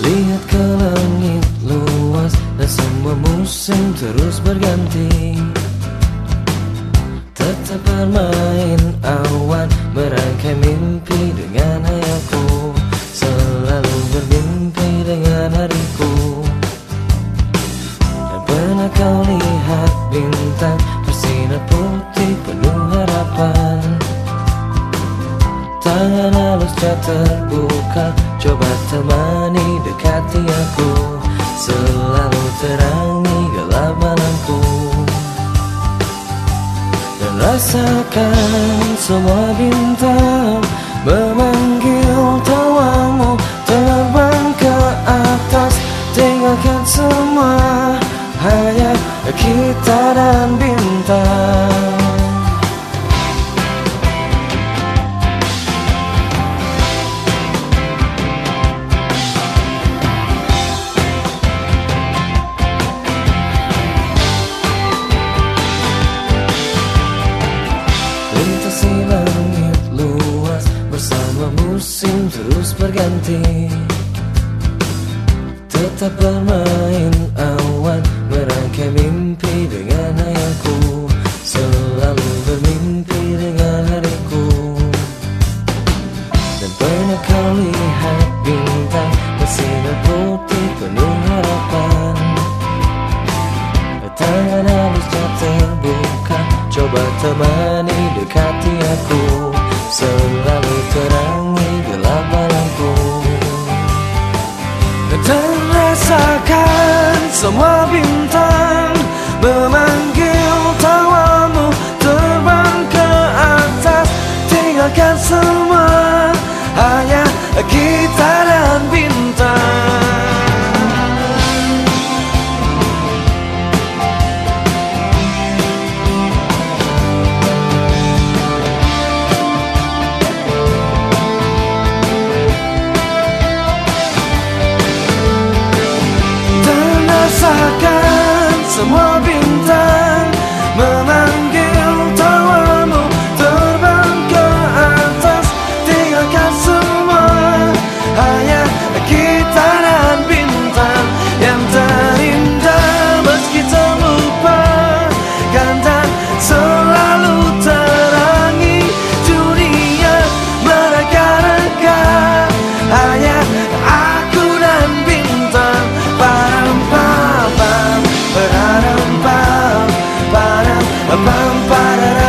Lihat ke langit luas dan semua musim terus berganti. Tetap bermain awan merangkai mimpi dengan hayalku Selalu bermimpi dengan hariku. Dan pernah kau lihat bintang bersinar putih penuh harapan. Tangan halus terbuka Coba temani rasakan semua bintang terus berganti. Tetap bermain awan Merangkai mimpi dengan hayalku Selalu bermimpi dengan hariku Dan pernah kau lihat bintang Bersinar putih penuh harapan. Tangan halusnya terbuka Coba temani Ama bilmem Pam.